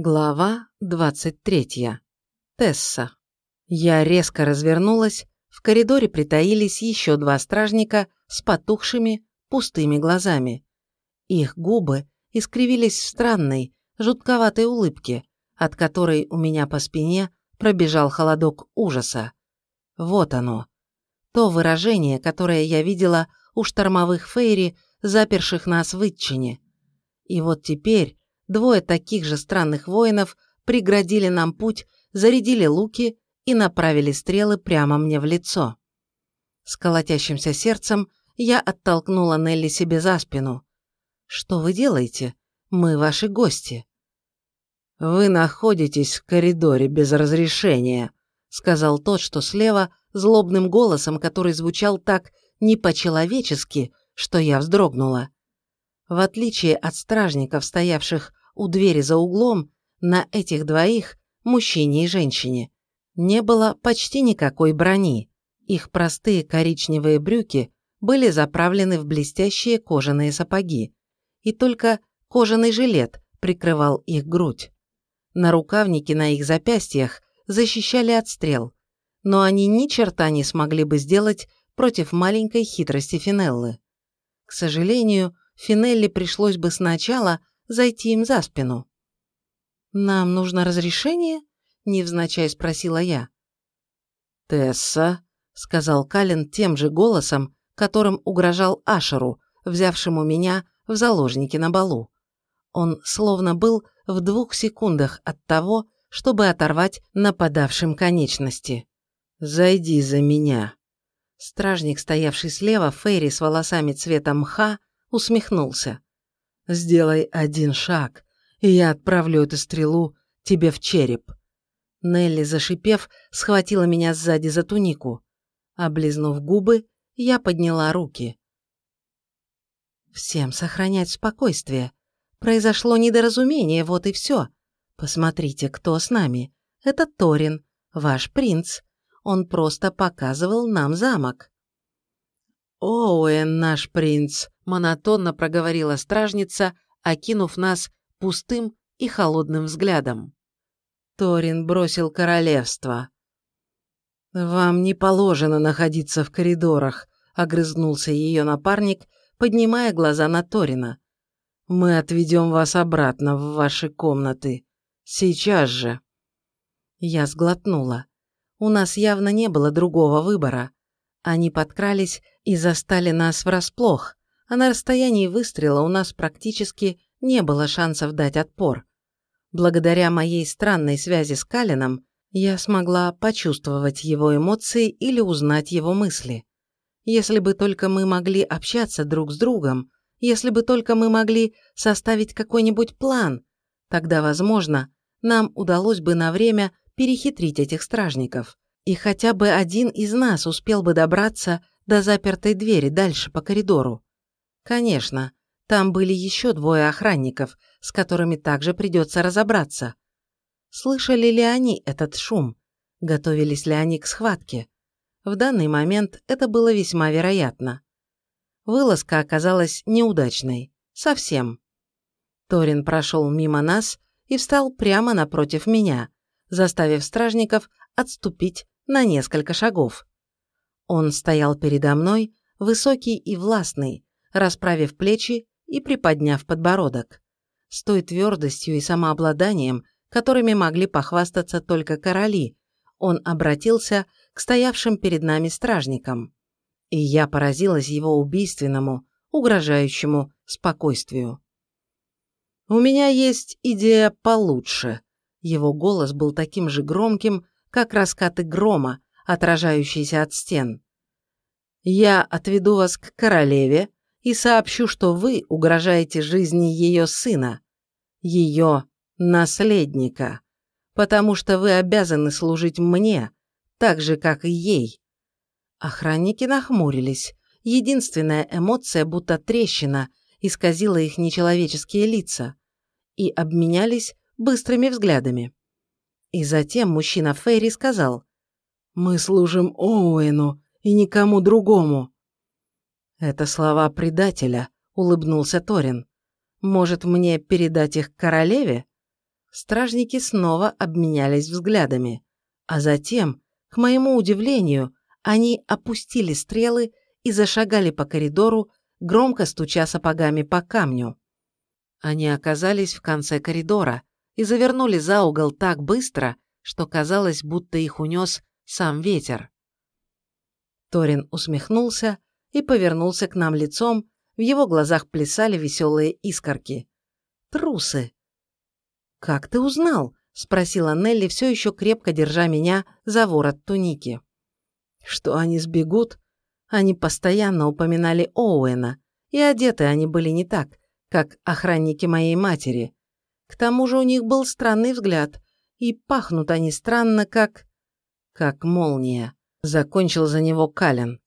Глава 23. Тесса. Я резко развернулась, в коридоре притаились еще два стражника с потухшими, пустыми глазами. Их губы искривились в странной, жутковатой улыбке, от которой у меня по спине пробежал холодок ужаса. Вот оно. То выражение, которое я видела у штормовых фейри, заперших нас в Итчине. И вот теперь Двое таких же странных воинов преградили нам путь, зарядили луки и направили стрелы прямо мне в лицо. С колотящимся сердцем я оттолкнула Нелли себе за спину. «Что вы делаете? Мы ваши гости». «Вы находитесь в коридоре без разрешения», — сказал тот, что слева, злобным голосом, который звучал так не по-человечески, что я вздрогнула. В отличие от стражников, стоявших у двери за углом, на этих двоих, мужчине и женщине, не было почти никакой брони. Их простые коричневые брюки были заправлены в блестящие кожаные сапоги, и только кожаный жилет прикрывал их грудь. На рукавники на их запястьях защищали от стрел, но они ни черта не смогли бы сделать против маленькой хитрости Финеллы. К сожалению, Финелле пришлось бы сначала зайти им за спину. «Нам нужно разрешение?» – невзначай спросила я. «Тесса», – сказал Калин тем же голосом, которым угрожал Ашеру, взявшему меня в заложники на балу. Он словно был в двух секундах от того, чтобы оторвать нападавшим конечности. «Зайди за меня». Стражник, стоявший слева, Фейри с волосами цвета мха, усмехнулся. Сделай один шаг, и я отправлю эту стрелу тебе в череп». Нелли, зашипев, схватила меня сзади за тунику. Облизнув губы, я подняла руки. «Всем сохранять спокойствие. Произошло недоразумение, вот и все. Посмотрите, кто с нами. Это Торин, ваш принц. Он просто показывал нам замок». «Оуэн, наш принц», – монотонно проговорила стражница, окинув нас пустым и холодным взглядом. Торин бросил королевство. «Вам не положено находиться в коридорах», – огрызнулся ее напарник, поднимая глаза на Торина. «Мы отведем вас обратно в ваши комнаты. Сейчас же». Я сглотнула. У нас явно не было другого выбора. Они подкрались и застали нас врасплох, а на расстоянии выстрела у нас практически не было шансов дать отпор. Благодаря моей странной связи с Калином я смогла почувствовать его эмоции или узнать его мысли. Если бы только мы могли общаться друг с другом, если бы только мы могли составить какой-нибудь план, тогда, возможно, нам удалось бы на время перехитрить этих стражников, и хотя бы один из нас успел бы добраться до запертой двери дальше по коридору. Конечно, там были еще двое охранников, с которыми также придется разобраться. Слышали ли они этот шум? Готовились ли они к схватке? В данный момент это было весьма вероятно. Вылазка оказалась неудачной. Совсем. Торин прошел мимо нас и встал прямо напротив меня, заставив стражников отступить на несколько шагов. Он стоял передо мной, высокий и властный, расправив плечи и приподняв подбородок, с той твердостью и самообладанием, которыми могли похвастаться только короли, он обратился к стоявшим перед нами стражникам. И я поразилась его убийственному, угрожающему спокойствию. «У меня есть идея получше». Его голос был таким же громким, как раскаты грома, отражающийся от стен. «Я отведу вас к королеве и сообщу, что вы угрожаете жизни ее сына, ее наследника, потому что вы обязаны служить мне, так же, как и ей». Охранники нахмурились. Единственная эмоция, будто трещина, исказила их нечеловеческие лица и обменялись быстрыми взглядами. И затем мужчина Фейри сказал, мы служим Оуэну и никому другому». «Это слова предателя», — улыбнулся Торин. «Может, мне передать их королеве?» Стражники снова обменялись взглядами, а затем, к моему удивлению, они опустили стрелы и зашагали по коридору, громко стуча сапогами по камню. Они оказались в конце коридора и завернули за угол так быстро, что казалось, будто их унес сам ветер. Торин усмехнулся и повернулся к нам лицом, в его глазах плясали веселые искорки. «Трусы!» «Как ты узнал?» – спросила Нелли, все еще крепко держа меня за ворот туники. «Что они сбегут?» Они постоянно упоминали Оуэна, и одеты они были не так, как охранники моей матери. К тому же у них был странный взгляд, и пахнут они странно, как... как молния. Закончил за него Кален.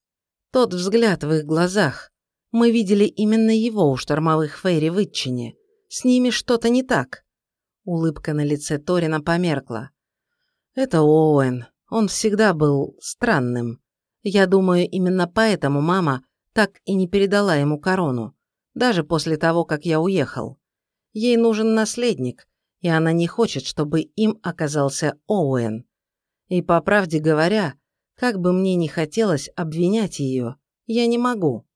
Тот взгляд в их глазах. Мы видели именно его у штормовых фейри в Итчине. С ними что-то не так. Улыбка на лице Торина померкла. Это Оуэн. Он всегда был странным. Я думаю, именно поэтому мама так и не передала ему корону, даже после того, как я уехал. Ей нужен наследник, и она не хочет, чтобы им оказался Оуэн. И по правде говоря, как бы мне ни хотелось обвинять ее, я не могу.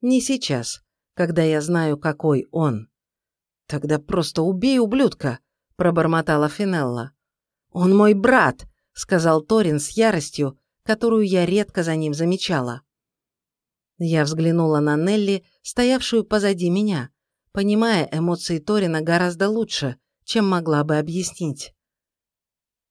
Не сейчас, когда я знаю, какой он. Тогда просто убей ублюдка, пробормотала Финелла. Он мой брат, сказал Торин с яростью, которую я редко за ним замечала. Я взглянула на Нелли, стоявшую позади меня, понимая эмоции Торина гораздо лучше, чем могла бы объяснить.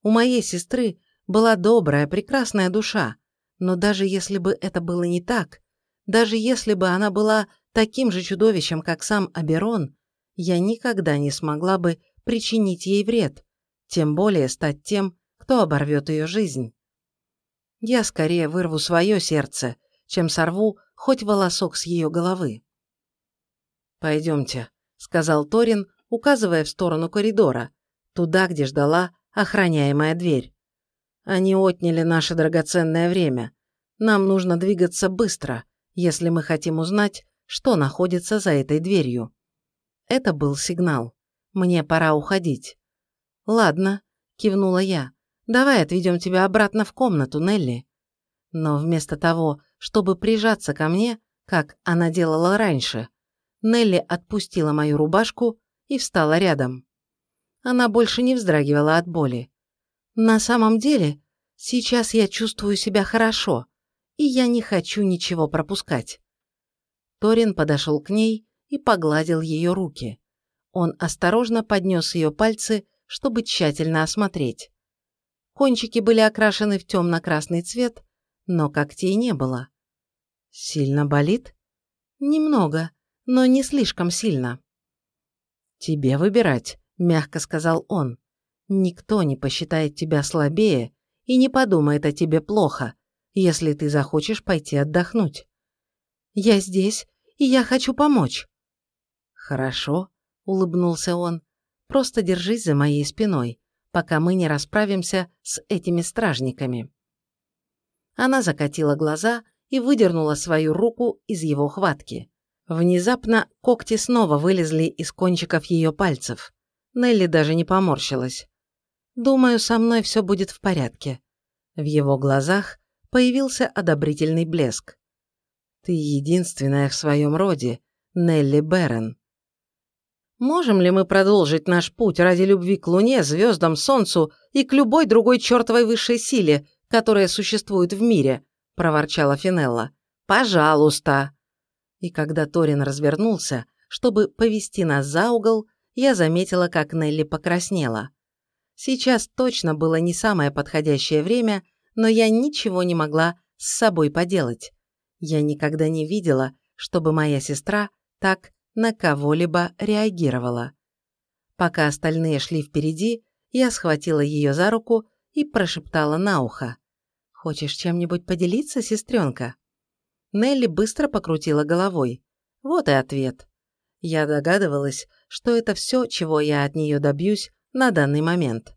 У моей сестры была добрая, прекрасная душа, но даже если бы это было не так, даже если бы она была таким же чудовищем, как сам Аберон, я никогда не смогла бы причинить ей вред, тем более стать тем, кто оборвет ее жизнь. Я скорее вырву свое сердце, чем сорву хоть волосок с ее головы. «Пойдемте», — сказал Торин, указывая в сторону коридора, туда, где ждала охраняемая дверь. «Они отняли наше драгоценное время. Нам нужно двигаться быстро, если мы хотим узнать, что находится за этой дверью». Это был сигнал. Мне пора уходить. «Ладно», — кивнула я. Давай отведем тебя обратно в комнату, Нелли». Но вместо того, чтобы прижаться ко мне, как она делала раньше, Нелли отпустила мою рубашку и встала рядом. Она больше не вздрагивала от боли. «На самом деле, сейчас я чувствую себя хорошо, и я не хочу ничего пропускать». Торин подошел к ней и погладил ее руки. Он осторожно поднес ее пальцы, чтобы тщательно осмотреть. Кончики были окрашены в темно-красный цвет, но когтей не было. «Сильно болит?» «Немного, но не слишком сильно». «Тебе выбирать», – мягко сказал он. «Никто не посчитает тебя слабее и не подумает о тебе плохо, если ты захочешь пойти отдохнуть». «Я здесь, и я хочу помочь». «Хорошо», – улыбнулся он. «Просто держись за моей спиной пока мы не расправимся с этими стражниками. Она закатила глаза и выдернула свою руку из его хватки. Внезапно когти снова вылезли из кончиков ее пальцев. Нелли даже не поморщилась. «Думаю, со мной все будет в порядке». В его глазах появился одобрительный блеск. «Ты единственная в своем роде, Нелли Беррен. Можем ли мы продолжить наш путь ради любви к Луне, звездам, Солнцу и к любой другой чертовой высшей силе, которая существует в мире?» – проворчала Финелла. «Пожалуйста!» И когда Торин развернулся, чтобы повести нас за угол, я заметила, как Нелли покраснела. Сейчас точно было не самое подходящее время, но я ничего не могла с собой поделать. Я никогда не видела, чтобы моя сестра так на кого-либо реагировала. Пока остальные шли впереди, я схватила ее за руку и прошептала на ухо. «Хочешь чем-нибудь поделиться, сестренка?» Нелли быстро покрутила головой. Вот и ответ. Я догадывалась, что это все, чего я от нее добьюсь на данный момент.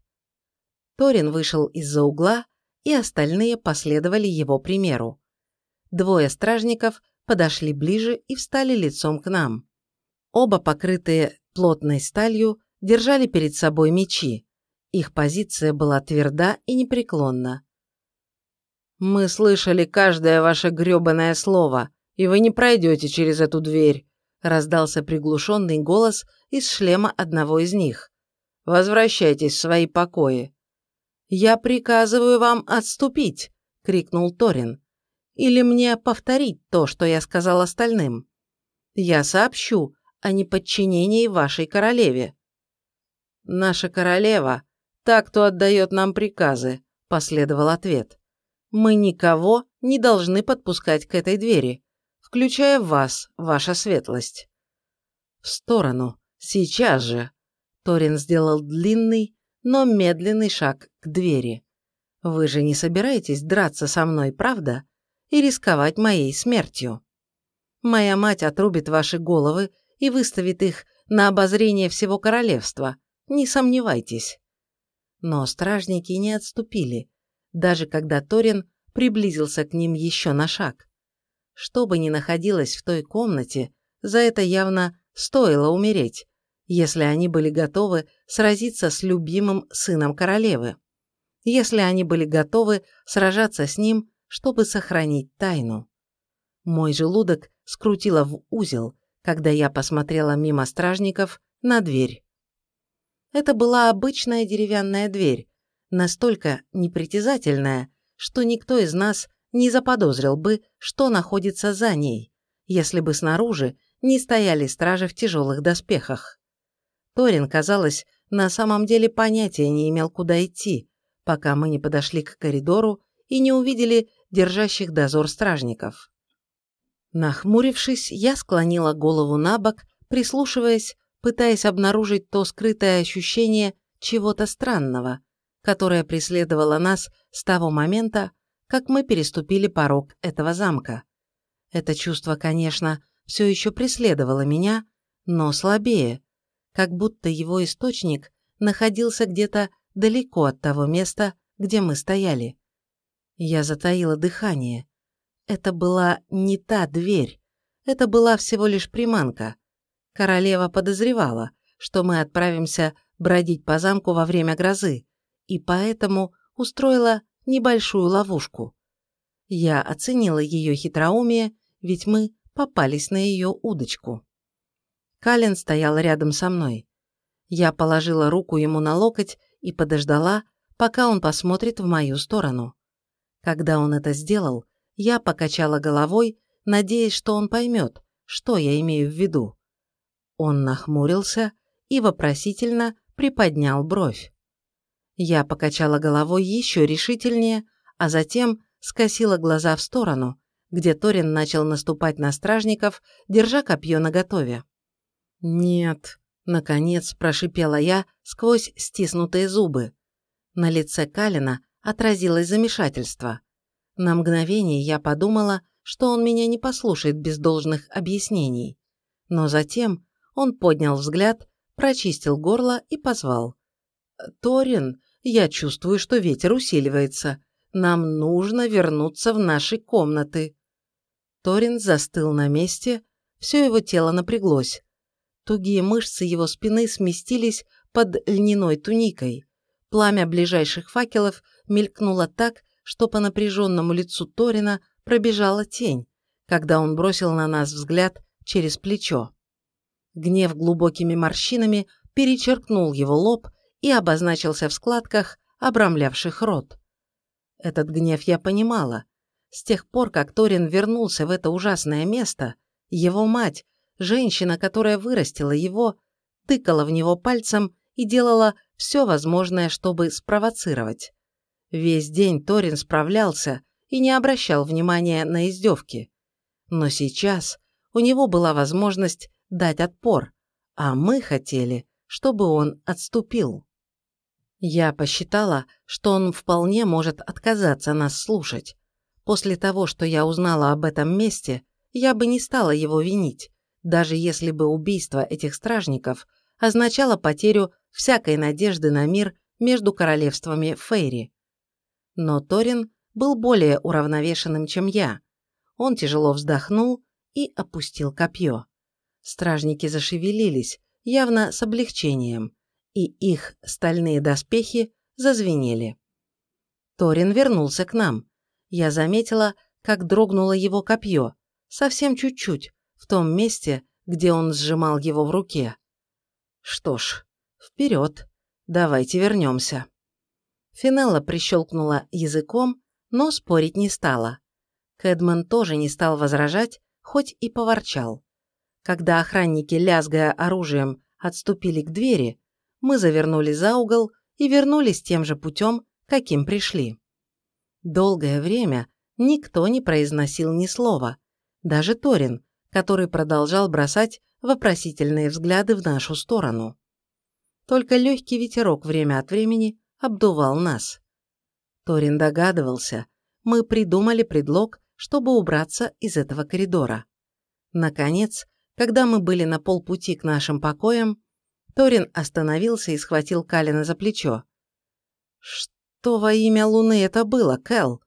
Торин вышел из-за угла, и остальные последовали его примеру. Двое стражников подошли ближе и встали лицом к нам. Оба покрытые плотной сталью, держали перед собой мечи. Их позиция была тверда и непреклонна. «Мы слышали каждое ваше грёбаное слово, и вы не пройдете через эту дверь», раздался приглушенный голос из шлема одного из них. «Возвращайтесь в свои покои». «Я приказываю вам отступить», — крикнул Торин. «Или мне повторить то, что я сказал остальным? Я сообщу о неподчинении вашей королеве». «Наша королева так кто отдает нам приказы», – последовал ответ. «Мы никого не должны подпускать к этой двери, включая вас, ваша светлость». «В сторону, сейчас же!» Торин сделал длинный, но медленный шаг к двери. «Вы же не собираетесь драться со мной, правда? И рисковать моей смертью? Моя мать отрубит ваши головы и выставит их на обозрение всего королевства, не сомневайтесь. Но стражники не отступили, даже когда Торин приблизился к ним еще на шаг. Что бы ни находилось в той комнате, за это явно стоило умереть, если они были готовы сразиться с любимым сыном королевы, если они были готовы сражаться с ним, чтобы сохранить тайну. Мой желудок скрутило в узел, когда я посмотрела мимо стражников на дверь. Это была обычная деревянная дверь, настолько непритязательная, что никто из нас не заподозрил бы, что находится за ней, если бы снаружи не стояли стражи в тяжелых доспехах. Торин, казалось, на самом деле понятия не имел, куда идти, пока мы не подошли к коридору и не увидели держащих дозор стражников. Нахмурившись, я склонила голову на бок, прислушиваясь пытаясь обнаружить то скрытое ощущение чего-то странного, которое преследовало нас с того момента, как мы переступили порог этого замка. Это чувство, конечно, все еще преследовало меня, но слабее, как будто его источник находился где-то далеко от того места, где мы стояли. Я затаила дыхание. Это была не та дверь, это была всего лишь приманка, Королева подозревала, что мы отправимся бродить по замку во время грозы, и поэтому устроила небольшую ловушку. Я оценила ее хитроумие, ведь мы попались на ее удочку. Калин стоял рядом со мной. Я положила руку ему на локоть и подождала, пока он посмотрит в мою сторону. Когда он это сделал, я покачала головой, надеясь, что он поймет, что я имею в виду. Он нахмурился и вопросительно приподнял бровь. Я покачала головой еще решительнее, а затем скосила глаза в сторону, где Торин начал наступать на стражников, держа копье наготове. «Нет», — наконец прошипела я сквозь стиснутые зубы. На лице Калина отразилось замешательство. На мгновение я подумала, что он меня не послушает без должных объяснений. Но затем он поднял взгляд, прочистил горло и позвал. «Торин, я чувствую, что ветер усиливается. Нам нужно вернуться в наши комнаты». Торин застыл на месте, все его тело напряглось. Тугие мышцы его спины сместились под льняной туникой. Пламя ближайших факелов мелькнуло так, что по напряженному лицу Торина пробежала тень, когда он бросил на нас взгляд через плечо. Гнев глубокими морщинами перечеркнул его лоб и обозначился в складках, обрамлявших рот. Этот гнев я понимала. С тех пор, как Торин вернулся в это ужасное место, его мать, женщина, которая вырастила его, тыкала в него пальцем и делала все возможное, чтобы спровоцировать. Весь день Торин справлялся и не обращал внимания на издевки. Но сейчас у него была возможность дать отпор, а мы хотели, чтобы он отступил. Я посчитала, что он вполне может отказаться нас слушать. После того, что я узнала об этом месте, я бы не стала его винить, даже если бы убийство этих стражников означало потерю всякой надежды на мир между королевствами Фейри. Но Торин был более уравновешенным, чем я. Он тяжело вздохнул и опустил копье. Стражники зашевелились, явно с облегчением, и их стальные доспехи зазвенели. Торин вернулся к нам. Я заметила, как дрогнуло его копье, совсем чуть-чуть, в том месте, где он сжимал его в руке. Что ж, вперед, давайте вернемся. Финелла прищелкнула языком, но спорить не стала. Кэдман тоже не стал возражать, хоть и поворчал. Когда охранники, лязгая оружием, отступили к двери, мы завернули за угол и вернулись тем же путем, каким пришли. Долгое время никто не произносил ни слова, даже Торин, который продолжал бросать вопросительные взгляды в нашу сторону. Только легкий ветерок время от времени обдувал нас. Торин догадывался, мы придумали предлог, чтобы убраться из этого коридора. Наконец, когда мы были на полпути к нашим покоям, Торин остановился и схватил Калина за плечо. «Что во имя Луны это было, Кэл?»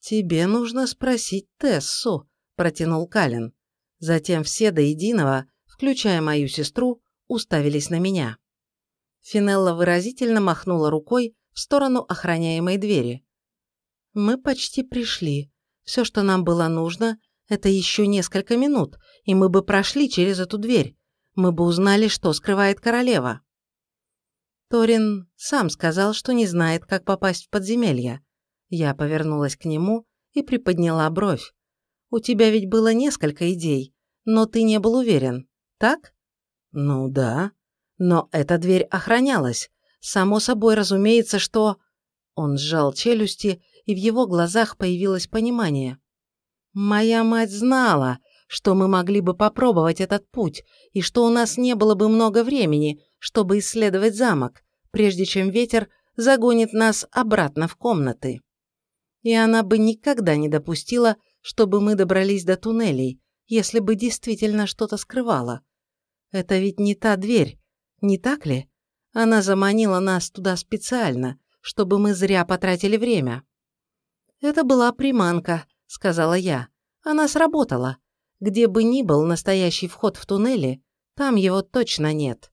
«Тебе нужно спросить Тессу», – протянул Калин. Затем все до единого, включая мою сестру, уставились на меня. Финелла выразительно махнула рукой в сторону охраняемой двери. «Мы почти пришли. Все, что нам было нужно, это еще несколько минут, и мы бы прошли через эту дверь. Мы бы узнали, что скрывает королева». Торин сам сказал, что не знает, как попасть в подземелье. Я повернулась к нему и приподняла бровь. «У тебя ведь было несколько идей, но ты не был уверен, так?» «Ну да. Но эта дверь охранялась. Само собой разумеется, что...» Он сжал челюсти, и в его глазах появилось понимание. «Моя мать знала, что мы могли бы попробовать этот путь, и что у нас не было бы много времени, чтобы исследовать замок, прежде чем ветер загонит нас обратно в комнаты. И она бы никогда не допустила, чтобы мы добрались до туннелей, если бы действительно что-то скрывала. Это ведь не та дверь, не так ли? Она заманила нас туда специально, чтобы мы зря потратили время. «Это была приманка», — сказала я. «Она сработала. Где бы ни был настоящий вход в туннели, там его точно нет».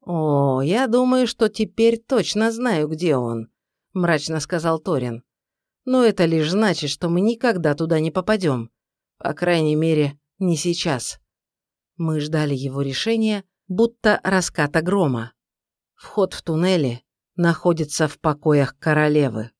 «О, я думаю, что теперь точно знаю, где он», — мрачно сказал Торин. «Но это лишь значит, что мы никогда туда не попадем. По крайней мере, не сейчас». Мы ждали его решения, будто раската грома. Вход в туннели находится в покоях королевы.